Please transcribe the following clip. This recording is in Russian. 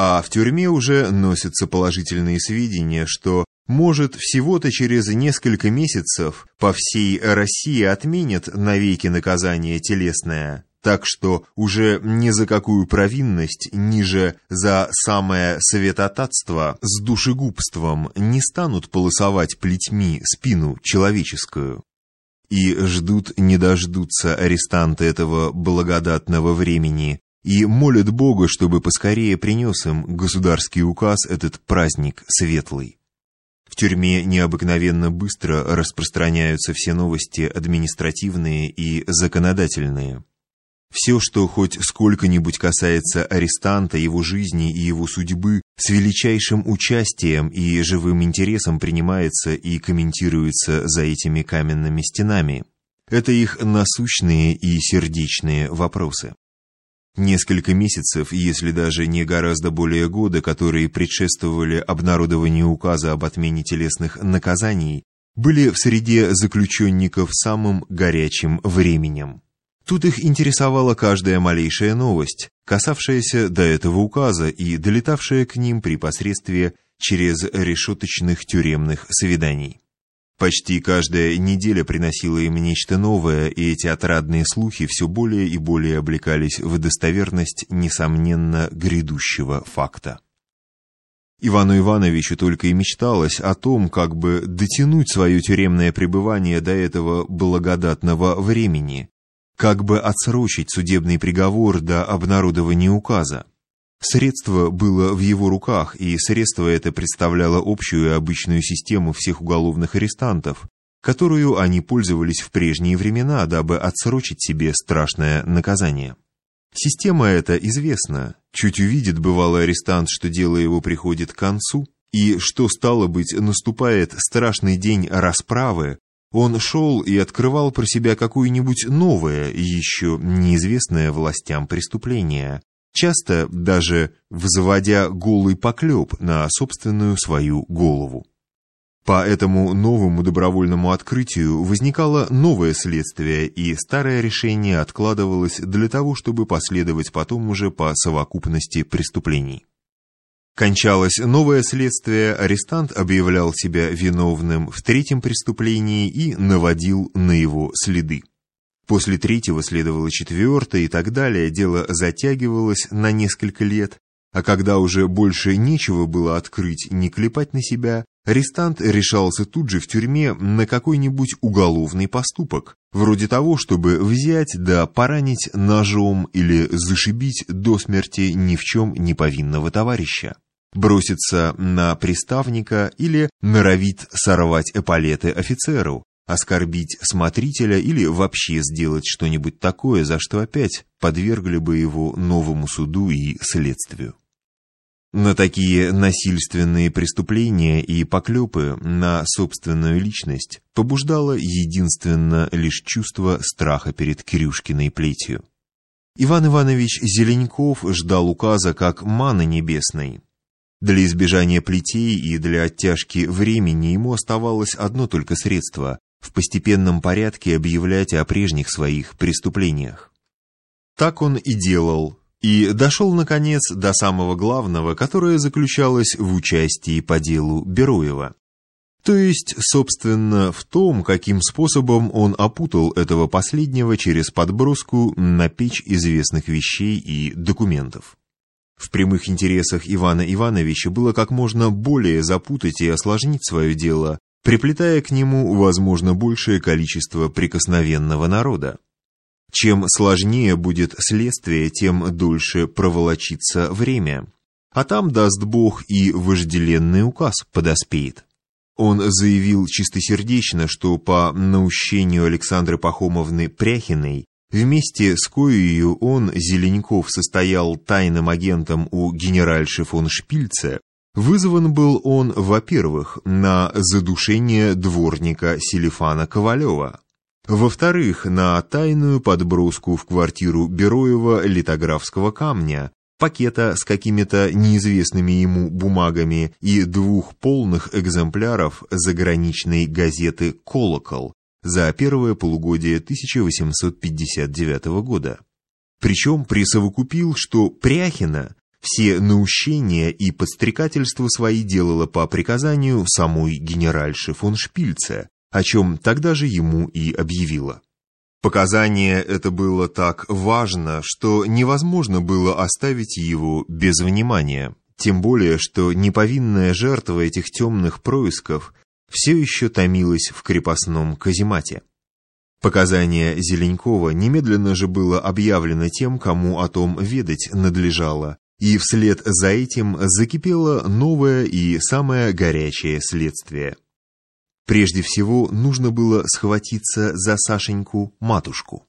а в тюрьме уже носятся положительные сведения, что, может, всего-то через несколько месяцев по всей России отменят навеки наказание телесное, так что уже ни за какую провинность, ниже за самое светотатство с душегубством не станут полосовать плетьми спину человеческую. И ждут не дождутся арестанты этого благодатного времени, и молят Бога, чтобы поскорее принес им государский указ этот праздник светлый. В тюрьме необыкновенно быстро распространяются все новости административные и законодательные. Все, что хоть сколько-нибудь касается арестанта, его жизни и его судьбы, с величайшим участием и живым интересом принимается и комментируется за этими каменными стенами. Это их насущные и сердечные вопросы. Несколько месяцев, если даже не гораздо более года, которые предшествовали обнародованию указа об отмене телесных наказаний, были в среде заключенников самым горячим временем. Тут их интересовала каждая малейшая новость, касавшаяся до этого указа и долетавшая к ним при посредстве через решеточных тюремных свиданий. Почти каждая неделя приносила им нечто новое, и эти отрадные слухи все более и более облекались в достоверность, несомненно, грядущего факта. Ивану Ивановичу только и мечталось о том, как бы дотянуть свое тюремное пребывание до этого благодатного времени, как бы отсрочить судебный приговор до обнародования указа. Средство было в его руках, и средство это представляло общую и обычную систему всех уголовных арестантов, которую они пользовались в прежние времена, дабы отсрочить себе страшное наказание. Система эта известна. Чуть увидит бывалый арестант, что дело его приходит к концу, и что, стало быть, наступает страшный день расправы, он шел и открывал про себя какое-нибудь новое, еще неизвестное властям преступление, часто даже взводя голый поклеп на собственную свою голову. По этому новому добровольному открытию возникало новое следствие, и старое решение откладывалось для того, чтобы последовать потом уже по совокупности преступлений. Кончалось новое следствие, арестант объявлял себя виновным в третьем преступлении и наводил на его следы. После третьего следовало четвертое и так далее, дело затягивалось на несколько лет, а когда уже больше нечего было открыть, не клепать на себя, арестант решался тут же в тюрьме на какой-нибудь уголовный поступок, вроде того, чтобы взять да поранить ножом или зашибить до смерти ни в чем не повинного товарища. Броситься на приставника или норовит сорвать эполеты офицеру, оскорбить смотрителя или вообще сделать что-нибудь такое, за что опять подвергли бы его новому суду и следствию. На такие насильственные преступления и поклепы на собственную личность побуждало единственно лишь чувство страха перед Кирюшкиной плетью. Иван Иванович Зеленков ждал указа как маны небесной. Для избежания плетей и для оттяжки времени ему оставалось одно только средство в постепенном порядке объявлять о прежних своих преступлениях. Так он и делал, и дошел, наконец, до самого главного, которое заключалось в участии по делу Бероева. То есть, собственно, в том, каким способом он опутал этого последнего через подброску на печь известных вещей и документов. В прямых интересах Ивана Ивановича было как можно более запутать и осложнить свое дело, приплетая к нему, возможно, большее количество прикосновенного народа. Чем сложнее будет следствие, тем дольше проволочится время. А там, даст Бог, и вожделенный указ подоспеет. Он заявил чистосердечно, что по наущению Александры Пахомовны Пряхиной вместе с коею он, Зеленков, состоял тайным агентом у генеральши фон Шпильца, Вызван был он, во-первых, на задушение дворника Селифана Ковалева, во-вторых, на тайную подброску в квартиру Бероева литографского камня, пакета с какими-то неизвестными ему бумагами и двух полных экземпляров заграничной газеты «Колокол» за первое полугодие 1859 года. Причем присовокупил, что Пряхина Все наущения и подстрекательства свои делала по приказанию самой генеральши фон Шпильце, о чем тогда же ему и объявила. Показание это было так важно, что невозможно было оставить его без внимания, тем более, что неповинная жертва этих темных происков все еще томилась в крепостном каземате. Показание Зеленькова немедленно же было объявлено тем, кому о том ведать надлежало, и вслед за этим закипело новое и самое горячее следствие. Прежде всего нужно было схватиться за Сашеньку-матушку.